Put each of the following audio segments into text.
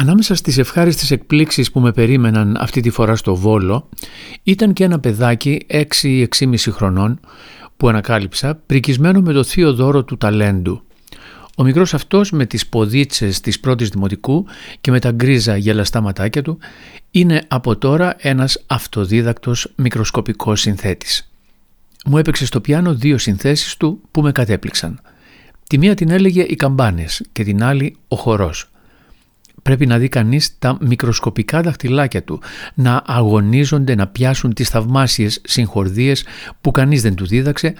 Ανάμεσα στις ευχάριστες εκπλήξεις που με περίμεναν αυτή τη φορά στο Βόλο ήταν και ένα παιδάκι 6-6,5 χρονών που ανακάλυψα πρικισμένο με το θείο δώρο του ταλέντου. Ο μικρός αυτός με τις ποδίτσες της πρώτης δημοτικού και με τα γκρίζα γελαστά ματάκια του είναι από τώρα ένας αυτοδίδακτος μικροσκοπικός συνθέτης. Μου έπαιξε στο πιάνο δύο συνθέσεις του που με κατέπληξαν. Τη μία την έλεγε οι καμπάνες και την άλλη ο χορός. Πρέπει να δει κανείς τα μικροσκοπικά δαχτυλάκια του να αγωνίζονται να πιάσουν τις θαυμάσιες συγχορδίες που κανείς δεν τους δίδαξε,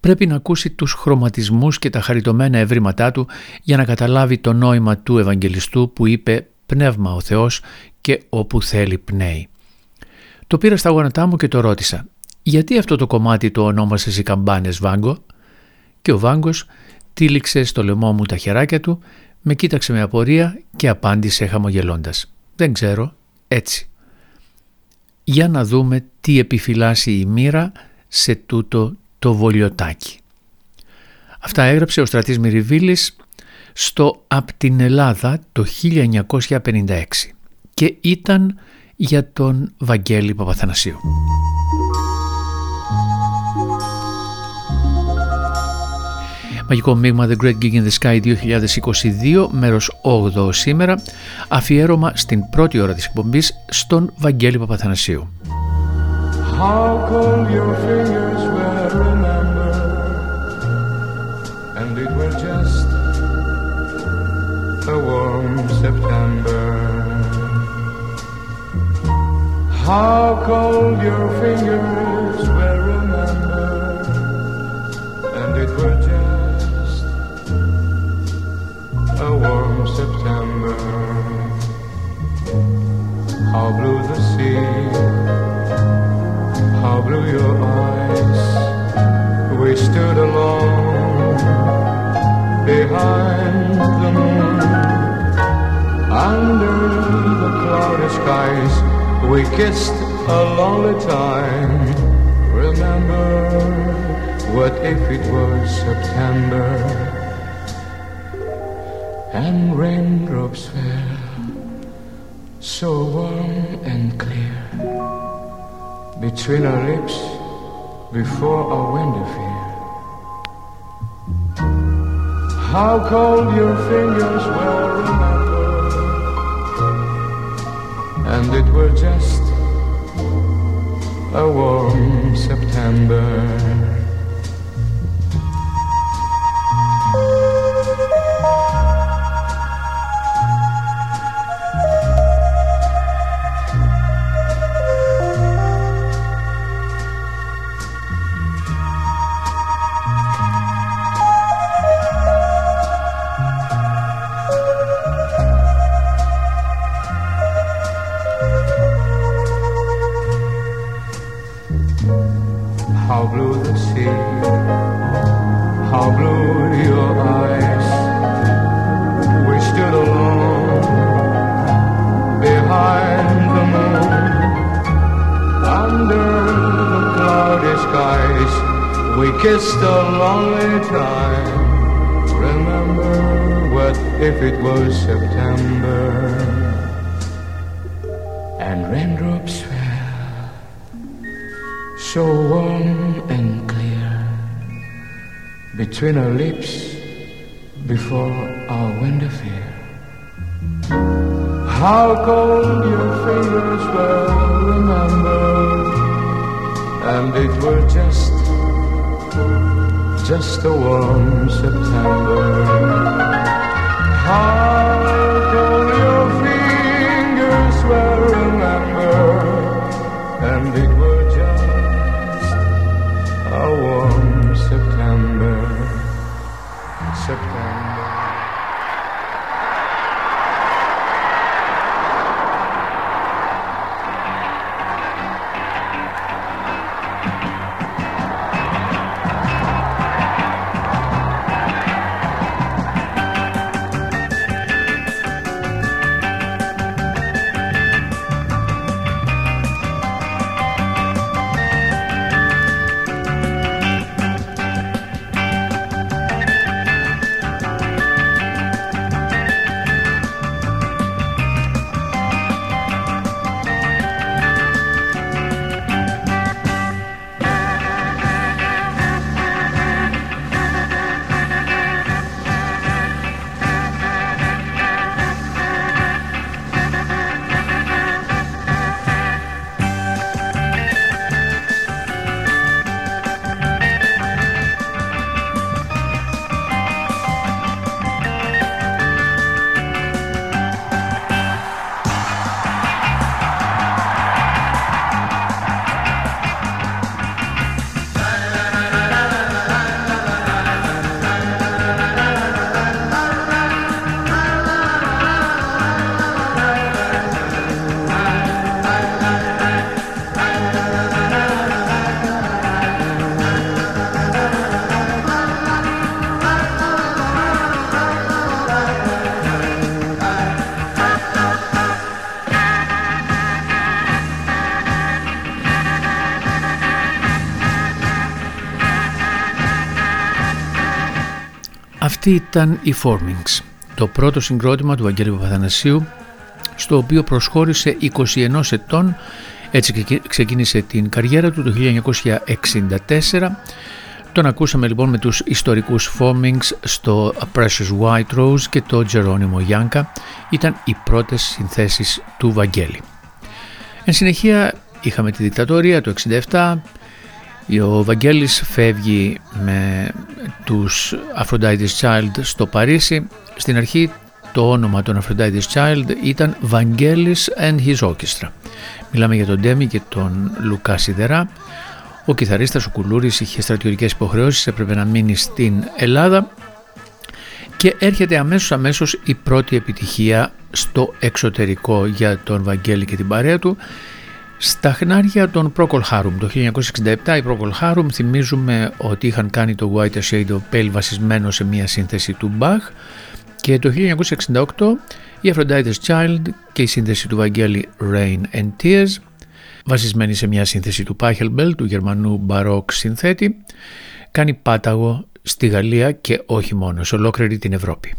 πρέπει να ακούσει τους χρωματισμούς και τα χαριτωμένα ευρήματά του για να καταλάβει το νόημα του Ευαγγελιστού που είπε «Πνεύμα ο Θεός και όπου θέλει πνέει». Το πήρα στα γόνατά μου και το ρώτησα «Γιατί αυτό το κομμάτι το ονόμασες οι καμπάνες Βάγκο» και ο Βάγκος τύλιξε στο λαιμό μου τα χεράκια του με κοίταξε με απορία και απάντησε χαμογελώντας. «Δεν ξέρω, έτσι». Για να δούμε τι επιφυλάσσει η μοίρα σε τούτο το βολιοτάκι. Αυτά έγραψε ο Στρατής Μυριβίλης στο «Απ' την Ελλάδα» το 1956 και ήταν για τον Βαγγέλη Παπαθανασίου. Μαγικό μείγμα The Great Gig in the Sky 2022, μέρος 8 σήμερα, αφιέρωμα στην πρώτη ώρα της εκπομπής στον Βαγγέλη Παπαθανασίου. How cold your fingers were, remember And it was just a warm September How cold your fingers September. How blue the sea, how blue your eyes. We stood alone behind the moon. Under the cloudy skies, we kissed a lonely time. Remember, what if it was September? And raindrops fell so warm and clear between our lips before our window fear. How cold your fingers were, and it were just a warm September. Kissed a lonely time. Remember what if it was September and raindrops fell so warm and clear between our lips before our window fair. How cold your fingers were, remember, and it were just just a warm September. Αυτή ήταν η Formings, το πρώτο συγκρότημα του Βαγγέλη Παπαθανασίου, στο οποίο προσχώρησε 21 ετών, έτσι ξεκίνησε την καριέρα του το 1964. Τον ακούσαμε λοιπόν με τους ιστορικούς Formings στο Precious White Rose και το Geronimo Yanka. Ήταν οι πρώτες συνθέσεις του Βαγγέλη. Εν συνεχεία είχαμε τη δικτατορία το 67, ο Βαγγέλης φεύγει με τους Aphrodite's Child στο Παρίσι. Στην αρχή το όνομα των Aphrodite's Child ήταν Βαγγέλης and His Orchestra. Μιλάμε για τον Ντέμι και τον Λουκά Σιδερά. Ο κιθαρίστας ο Κουλούρης είχε στρατιωτικές υποχρεώσεις, έπρεπε να μείνει στην Ελλάδα και έρχεται αμέσως αμέσως η πρώτη επιτυχία στο εξωτερικό για τον Βαγγέλη και την παρέα του στα χνάρια των Procol Harum το 1967 οι Procol Harum θυμίζουμε ότι είχαν κάνει το White Shade of Pale βασισμένο σε μια σύνθεση του Bach και το 1968 η Aphrodite's Child και η σύνθεση του Βαγγέλη Rain and Tears βασισμένη σε μια σύνθεση του Pachelbel του γερμανού Baroque συνθέτη κάνει πάταγο στη Γαλλία και όχι μόνο σε ολόκληρη την Ευρώπη.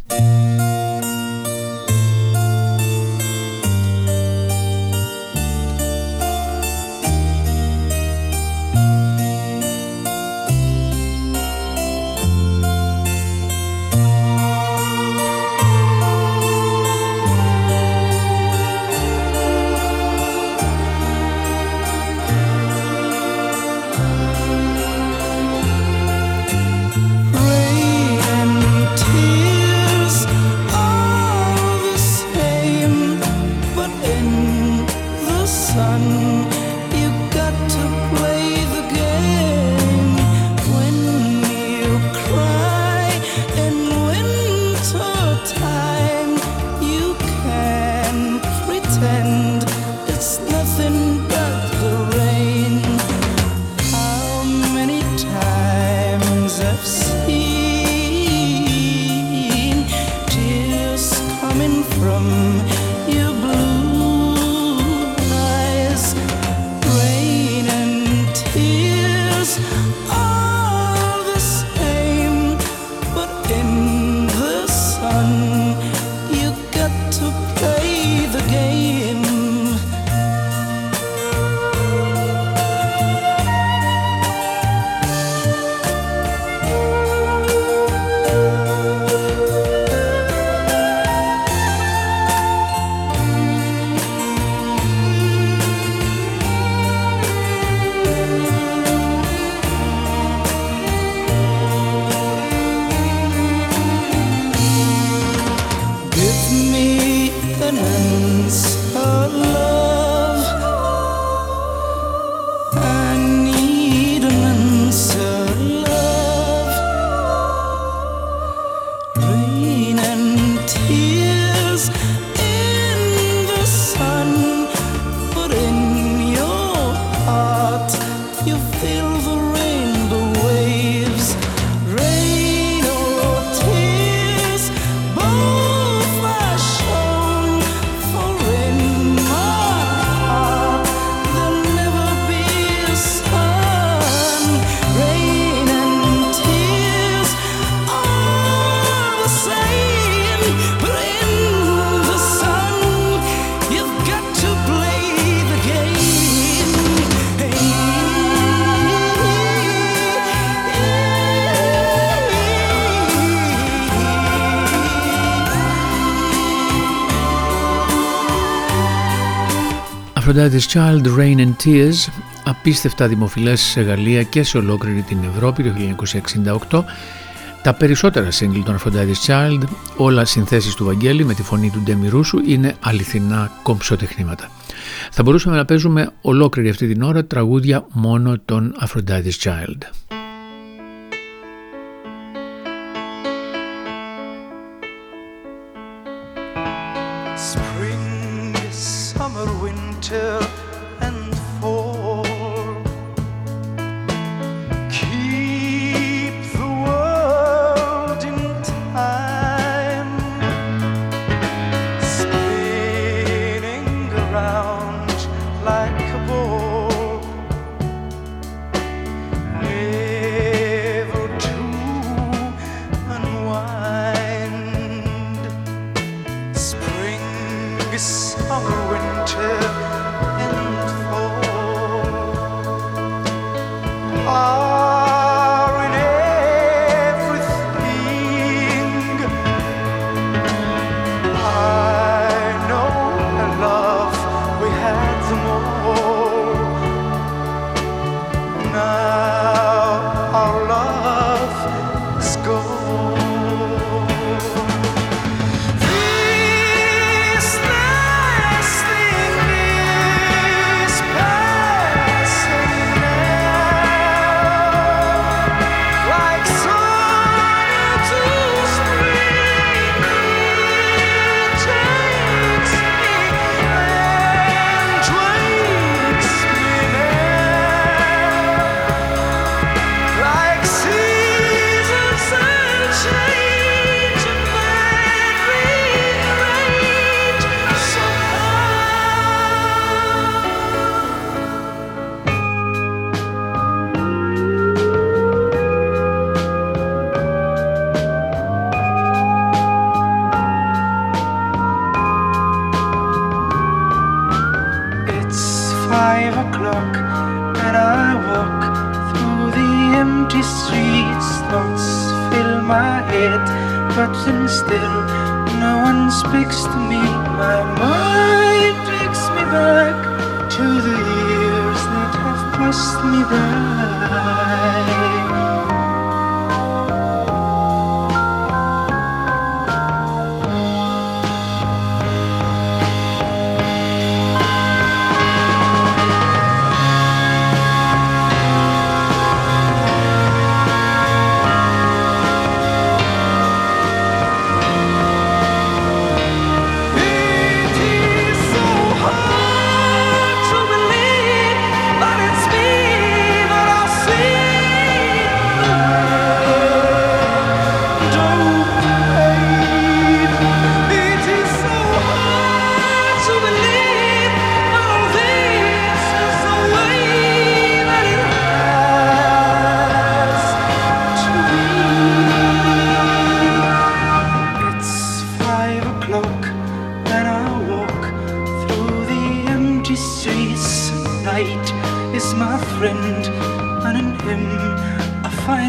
Aphrodite's Child, Rain and Tears, απίστευτα δημοφιλές σε Γαλλία και σε ολόκληρη την Ευρώπη το 1968. Τα περισσότερα σύγκλι των Aphrodite's Child, όλα συνθέσεις του Βαγγέλη με τη φωνή του Ντέμι Ρούσου, είναι αληθινά κομψοτεχνήματα. Θα μπορούσαμε να παίζουμε ολόκληρη αυτή την ώρα τραγούδια μόνο των Aphrodite's Child.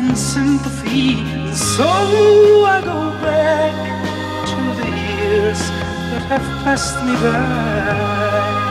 and sympathy. And so I go back to the years that have passed me by.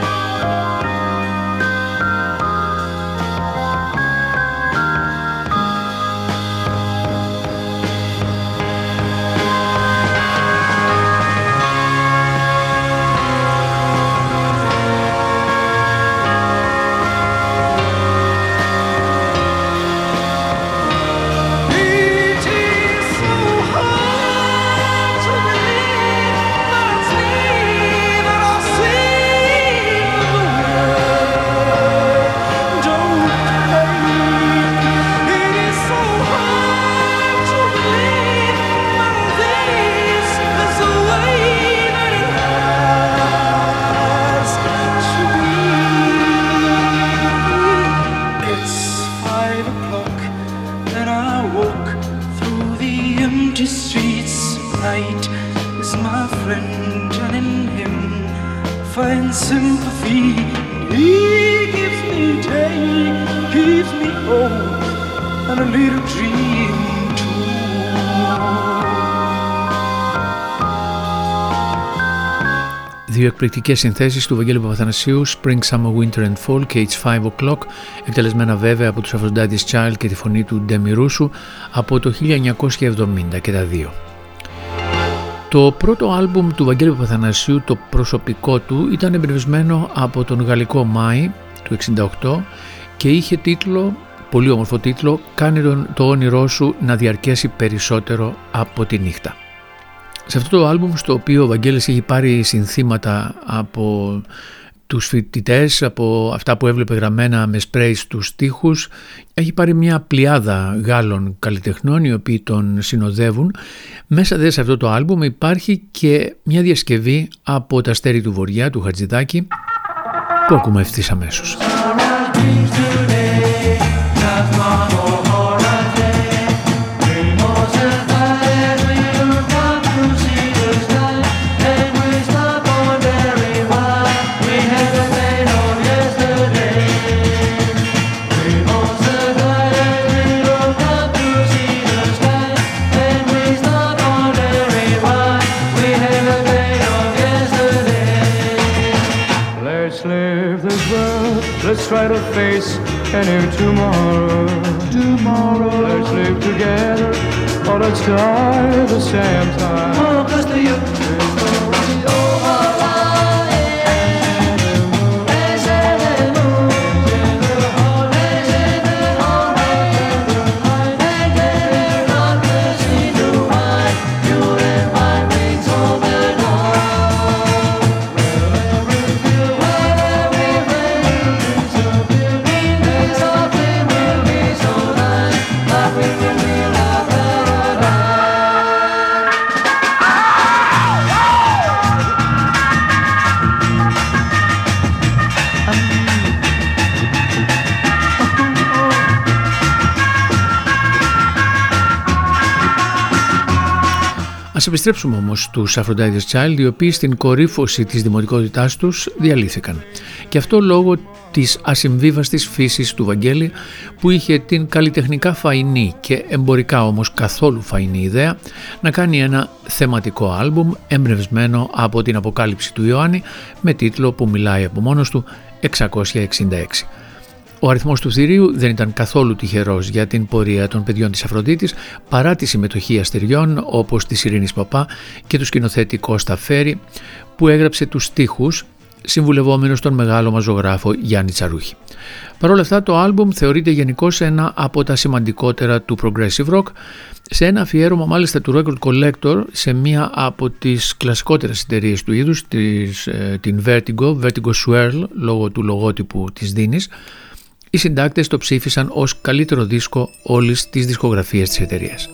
Εκπληκτικές συνθέσεις του Βαγγέλη Παπαθανασίου Spring, Summer, Winter and Fall και It's 5 O'Clock εκτελεσμένα βέβαια από τους Aphrodite's Child και τη φωνή του Ντέμι Ρούσου από το 1970 και τα δύο. Το πρώτο άλμπουμ του Βαγγέλη Παπαθανασίου, το προσωπικό του, ήταν εμπνευσμένο από τον γαλλικό Μάη του 1968 και είχε τίτλο, πολύ όμορφο τίτλο «Κάνε το όνειρό σου να διαρκέσει περισσότερο από τη νύχτα». Σε αυτό το άλμπουμ στο οποίο ο Βαγγέλης έχει πάρει συνθήματα από τους φοιτητές, από αυτά που έβλεπε γραμμένα με σπρέι στους στίχους, έχει πάρει μια πλειάδα Γάλλων καλλιτεχνών οι οποίοι τον συνοδεύουν. Μέσα δε σε αυτό το άλμπουμ υπάρχει και μια διασκευή από τα αστέρι του Βοριά, του Χατζηδάκη, που ακούμε ευθύς αμέσως. Any tomorrow. Tomorrow. Let's live together or let's die the same time. Oh, cause the επιστρέψουμε όμως στους Aphrodite's Child οι οποίοι στην κορύφωση της δημοτικότητάς τους διαλύθηκαν. Και αυτό λόγω της ασυμβίβαστης φύσης του Βαγγέλη που είχε την καλλιτεχνικά φαϊνή και εμπορικά όμως καθόλου φαϊνή ιδέα να κάνει ένα θεματικό άλμπουμ εμπνευσμένο από την αποκάλυψη του Ιωάννη με τίτλο που μιλάει από μόνος του 666. Ο αριθμός του θηρίου δεν ήταν καθόλου τυχερός για την πορεία των παιδιών της Αφροδίτης παρά τη συμμετοχή αστεριών όπως της Ειρήνης Παπά και του σκηνοθέτη Κώστα Φέρη που έγραψε τους στίχους συμβουλευόμενος τον μεγάλο μαζογράφο Γιάννη Τσαρούχη. Παρ' όλα αυτά το άλμπουμ θεωρείται γενικώ ένα από τα σημαντικότερα του Progressive Rock σε ένα αφιέρωμα μάλιστα του Record Collector σε μία από τις κλασικότερες εταιρείες του είδους, ε, την Vertigo, Vertigo Swirl λόγω του λογότυπου της Δίνης οι συντάκτες το ψήφισαν ως καλύτερο δίσκο όλης της δισκογραφίας της εταιρείας.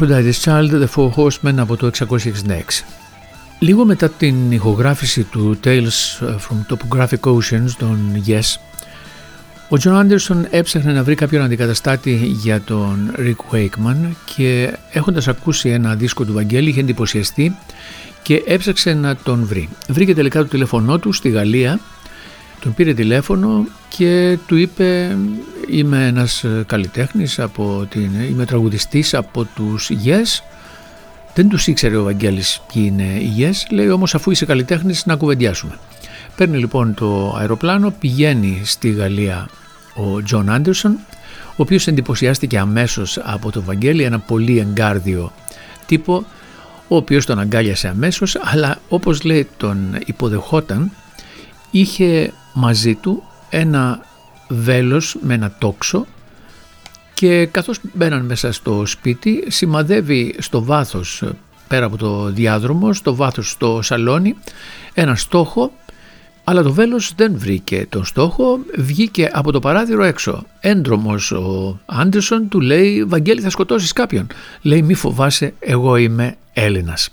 Aphrodite's Child, The Four Horsemen από το 666. Λίγο μετά την ηχογράφηση του Tales from Topographic Oceans των Yes, ο John Anderson έψαχνε να βρει κάποιον αντικαταστάτη για τον Rick Wakeman και έχοντας ακούσει ένα δίσκο του Βαγγέλη είχε εντυπωσιαστεί και έψαξε να τον βρει. Βρήκε τελικά το τηλέφωνό του στη Γαλλία, τον πήρε τηλέφωνο και του είπε είμαι ένας καλλιτέχνης, από την, είμαι τραγουδιστής από τους Yes. Δεν τους ήξερε ο Βαγγέλης ποιοι είναι οι Yes, λέει όμως αφού είσαι καλλιτέχνης να κουβεντιάσουμε. Παίρνει λοιπόν το αεροπλάνο, πηγαίνει στη Γαλλία ο Τζον Άντερσον, ο οποίος εντυπωσιάστηκε αμέσως από το Βαγγέλη, ένα πολύ εγκάρδιο τύπο, ο οποίος τον αγκάλιασε αμέσως, αλλά όπως λέει τον υποδεχόταν, είχε μαζί του ένα βέλος με ένα τόξο και καθώς μπαίναν μέσα στο σπίτι σημαδεύει στο βάθος πέρα από το διάδρομο, στο βάθος στο σαλόνι ένα στόχο αλλά το βέλος δεν βρήκε τον στόχο, βγήκε από το παράθυρο έξω. Έντρομος ο Άντερσον του λέει «Βαγγέλη θα σκοτώσεις κάποιον». Λέει «Μη φοβάσαι, εγώ είμαι Έλληνας».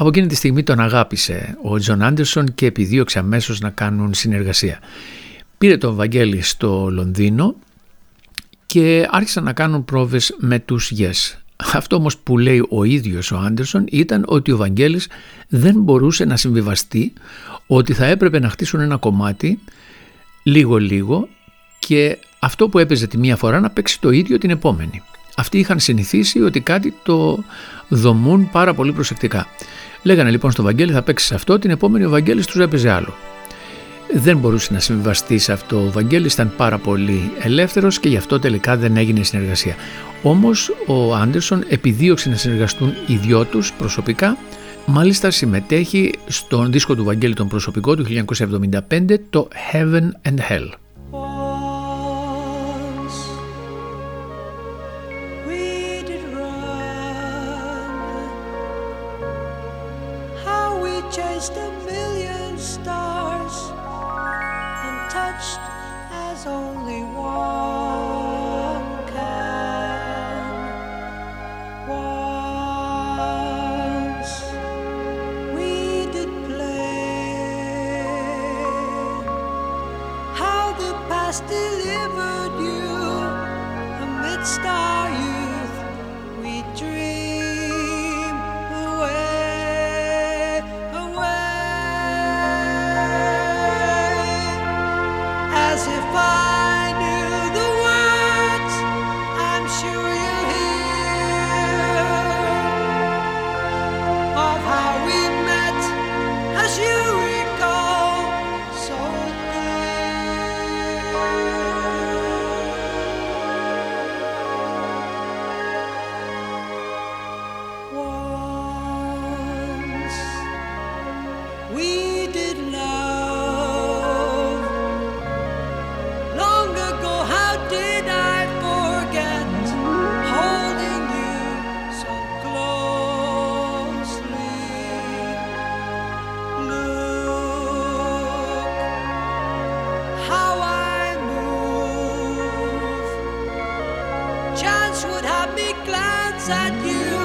Από εκείνη τη στιγμή τον αγάπησε ο Τζον Άντερσον και επιδίωξε αμέσως να κάνουν συνεργασία. Πήρε τον Βαγγέλη στο Λονδίνο και άρχισαν να κάνουν πρόβες με τους Yes. Αυτό όμως που λέει ο ίδιος ο Άντερσον ήταν ότι ο Βαγγέλης δεν μπορούσε να συμβιβαστεί ότι θα έπρεπε να χτίσουν ένα κομμάτι λίγο-λίγο και αυτό που έπαιζε τη μία φορά να παίξει το ίδιο την επόμενη. Αυτοί είχαν συνηθίσει ότι κάτι το δομούν πάρα πολύ προσεκτικά. Λέγανε λοιπόν στο Βαγγέλη θα παίξεις αυτό, την επόμενη ο Βαγγέλης τους έπαιζε άλλο. Δεν μπορούσε να συμβιβαστεί σε αυτό ο Βαγγέλης, ήταν πάρα πολύ ελεύθερος και γι' αυτό τελικά δεν έγινε συνεργασία. Όμως ο Άντερσον επιδίωξε να συνεργαστούν οι δυο τους προσωπικά Μάλιστα συμμετέχει στον δίσκο του Βαγγέλη τον προσωπικό του 1975 το Heaven and Hell. would have me glance at you.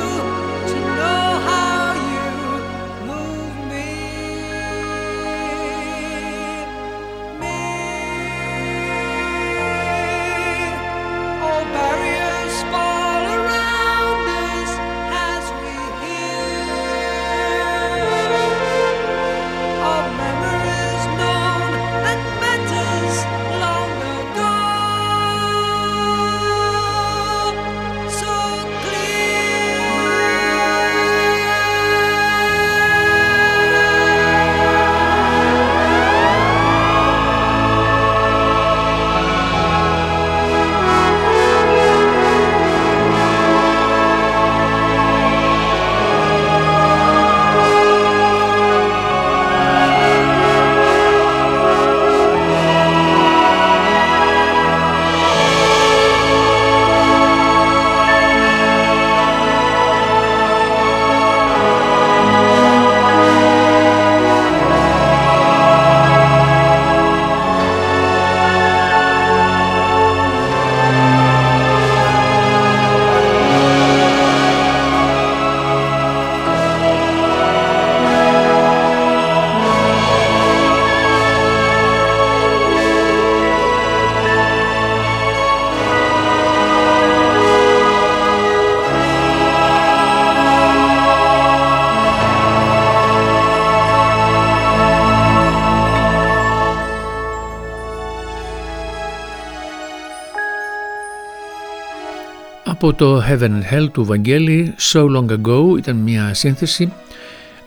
Από το Heaven and Hell του Βαγγέλη So Long Ago ήταν μια σύνθεση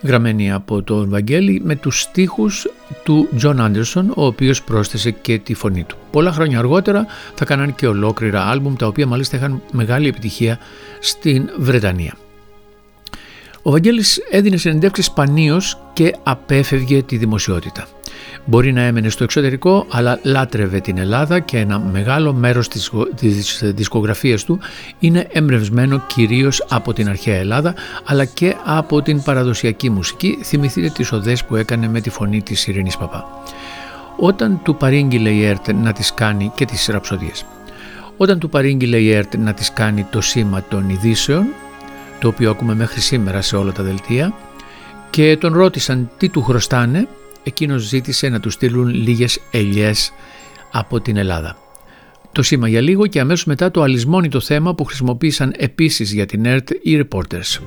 γραμμένη από τον Βαγγέλη με τους στίχους του John Anderson ο οποίος πρόσθεσε και τη φωνή του. Πολλά χρόνια αργότερα θα κάναν και ολόκληρα άλμπουμ τα οποία μάλιστα είχαν μεγάλη επιτυχία στην Βρετανία. Ο Βαγγέλης έδινε συνεντεύξεις σπανίως και απέφευγε τη δημοσιότητα. Μπορεί να έμενε στο εξωτερικό, αλλά λάτρευε την Ελλάδα και ένα μεγάλο μέρος της, της δισκογραφίας του είναι εμπνευσμένο κυρίως από την αρχαία Ελλάδα, αλλά και από την παραδοσιακή μουσική. Θυμηθείτε τις οδές που έκανε με τη φωνή της Ειρήνης Παπά. Όταν του παρήγγειλε η ΕΡΤ να τις κάνει και τις ραψοδίες. Όταν του παρήγγειλε η ΕΡΤ να τις κάνει το σήμα των ειδήσεων, το οποίο ακούμε μέχρι σήμερα σε όλα τα δελτία, και τον ρώτησαν τι του χρωστάνε, εκείνος ζήτησε να του στείλουν λίγες ελιές από την Ελλάδα. Το σήμα για λίγο και αμέσως μετά το αλυσμόνητο θέμα που χρησιμοποίησαν επίσης για την ΕΡΤ οι reporters.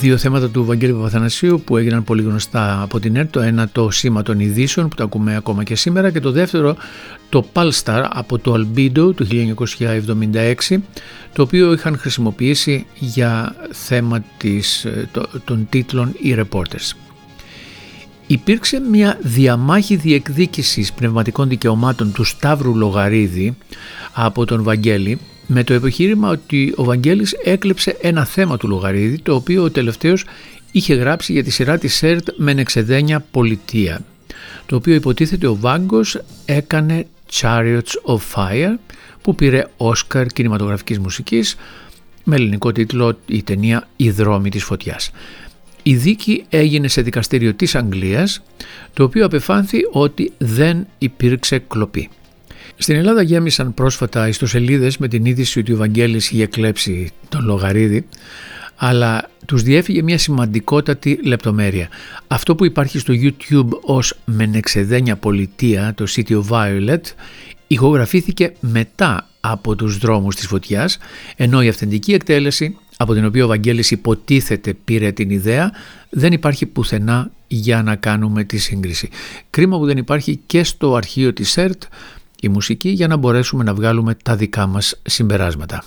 Δύο θέματα του Βαγγέλη Παπαθανασίου που έγιναν πολύ γνωστά από την ΕΡΤ. Το ένα το σήμα των ειδήσεων που το ακούμε ακόμα και σήμερα και το δεύτερο το Palstar από το Albedo του 1976 το οποίο είχαν χρησιμοποιήσει για θέμα της, των τίτλων οι reporters. Υπήρξε μια διαμάχη διεκδίκησης πνευματικών δικαιωμάτων του Σταύρου Λογαρίδη από τον Βαγγέλη με το επιχείρημα ότι ο Βαγγέλης έκλεψε ένα θέμα του Λογαρίδη το οποίο ο τελευταίος είχε γράψει για τη σειρά της ΣΕΡΤ με εξεδένια πολιτεία το οποίο υποτίθεται ο Βάγκος έκανε Chariots of Fire που πήρε Όσκαρ κινηματογραφικής μουσικής με ελληνικό τίτλο η ταινία «Η δρόμη της φωτιάς». Η δίκη έγινε σε δικαστήριο της Αγγλίας το οποίο απεφάνθη ότι δεν υπήρξε κλοπή. Στην Ελλάδα γέμισαν πρόσφατα ιστοσελίδες με την είδηση ότι ο Βαγγέλης είχε κλέψει τον Λογαρίδη, αλλά τους διέφυγε μια σημαντικότατη λεπτομέρεια. Αυτό που υπάρχει στο YouTube ως «Μενεξεδένια πολιτεία», το City of Violet, ηχογραφήθηκε μετά από τους δρόμους της φωτιάς, ενώ η αυθεντική εκτέλεση, από την οποία ο Βαγγέλης υποτίθεται πήρε την ιδέα, δεν υπάρχει πουθενά για να κάνουμε τη σύγκριση. Κρίμα που δεν υπάρχει και στο αρχείο της ΕΡΤ, η μουσική για να μπορέσουμε να βγάλουμε τα δικά μας συμπεράσματα.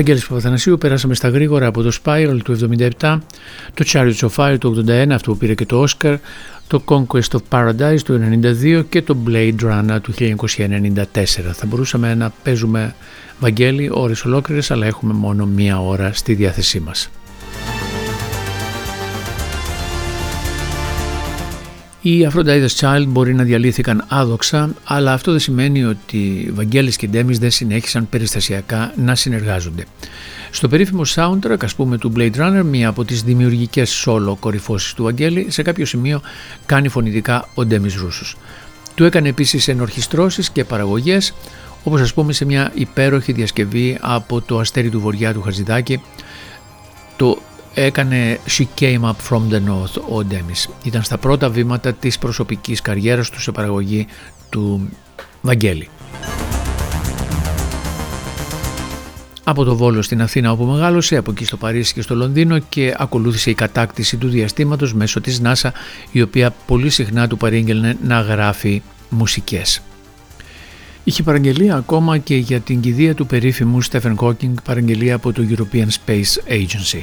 Βαγγέλης Παπαθανασίου περάσαμε στα γρήγορα από το Spiral του 77, το Chariots of Fire του 81, αυτό που πήρε και το Oscar, το Conquest of Paradise του 92 και το Blade Runner του 1994. Θα μπορούσαμε να παίζουμε Βαγγέλη ώρες ολόκληρες αλλά έχουμε μόνο μία ώρα στη διάθεσή μας. Οι Aphrodite's Child μπορεί να διαλύθηκαν άδοξα, αλλά αυτό δεν σημαίνει ότι Βαγγέλης και Ντέμις δεν συνέχισαν περιστασιακά να συνεργάζονται. Στο περίφημο soundtrack, ας πούμε, του Blade Runner, μία από τις δημιουργικές solo κορυφώσεις του Βαγγέλη, σε κάποιο σημείο κάνει φωνητικά ο Ντέμις Ρούσος. Του έκανε επίσης ενορχιστρώσεις και παραγωγές, όπως ας πούμε σε μια υπέροχη διασκευή από το Αστέρι του Βοριά του Χαζηδάκη, το έκανε She Came Up From The North ο Ντέμις. Ήταν στα πρώτα βήματα της προσωπικής καριέρας του σε παραγωγή του Βαγγέλη. Από το Βόλο στην Αθήνα όπου μεγάλωσε, από εκεί στο Παρίσι και στο Λονδίνο και ακολούθησε η κατάκτηση του διαστήματος μέσω της NASA η οποία πολύ συχνά του παρήγγελνε να γράφει μουσικές. Είχε παραγγελία ακόμα και για την κηδεία του περίφημου Stephen Hawking παραγγελία από το European Space Agency.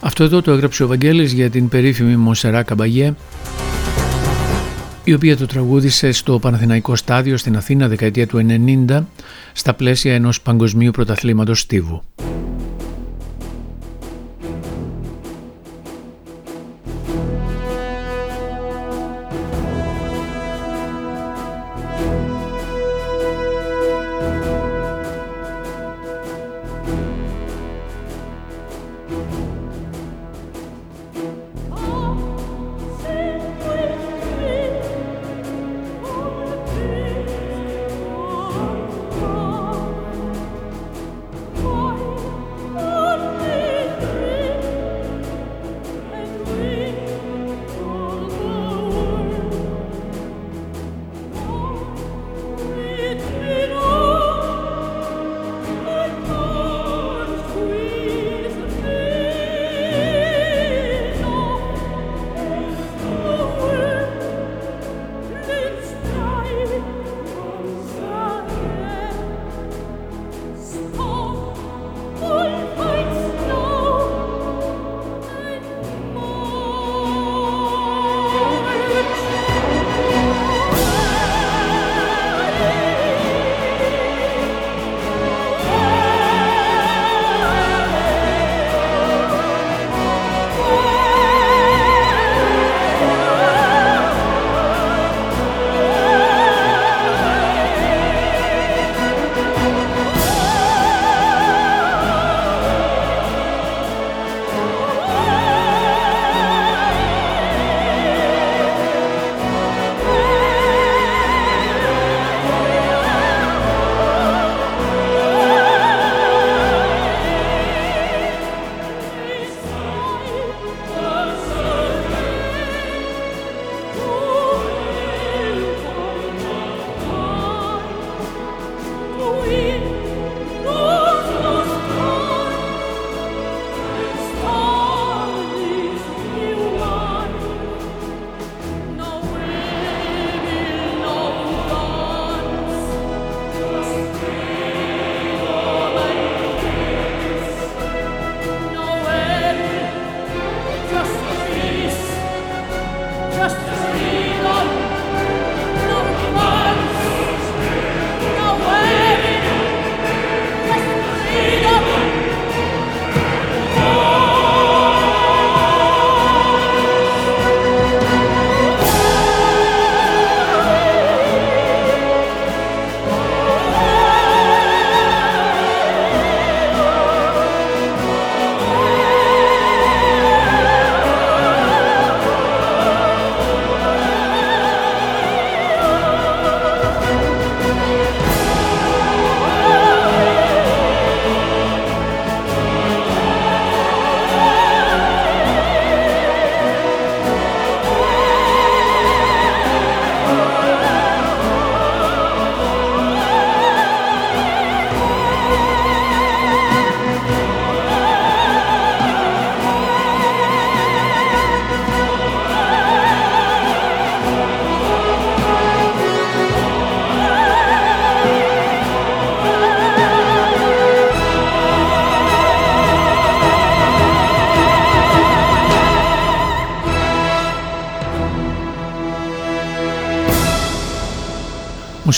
Αυτό εδώ το έγραψε ο Βαγγέλης για την περίφημη Μοσερά Καμπαγέ η οποία το τραγούδισε στο Παναθηναϊκό Στάδιο στην Αθήνα δεκαετία του 90 στα πλαίσια ενός παγκοσμίου πρωταθλήματος στίβου.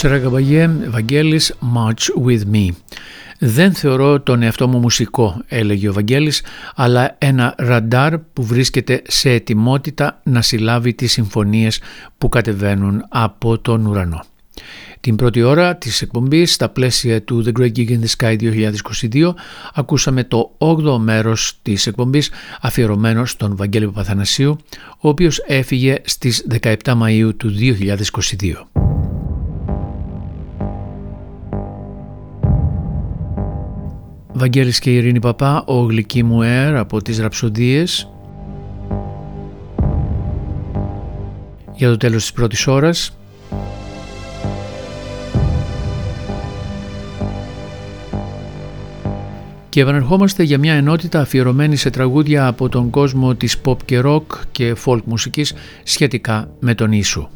Μουσερά Καμπαγιέ, Βαγγέλης, March With Me. Δεν θεωρώ τον εαυτό μου μουσικό, έλεγε ο Βαγγέλης, αλλά ένα ραντάρ που βρίσκεται σε ετοιμότητα να συλλάβει τις συμφωνίες που κατεβαίνουν από τον ουρανό. Την πρώτη ώρα της εκπομπής, στα πλαίσια του The Great Gig in the Sky 2022, ακούσαμε το 8ο μέρος της εκπομπής αφιερωμένο στον Βαγγέλη Παπαθανασίου, ο οποίος έφυγε στις 17 Μαΐου του 2022. Βαγγέλης και Ειρήνη Παπά, ο γλυκή μου αέρ από τις ραψοδίες για το τέλος της πρώτης ώρας. Και επανερχόμαστε για μια ενότητα αφιερωμένη σε τραγούδια από τον κόσμο της pop και rock και folk μουσικής σχετικά με τον Ιησού.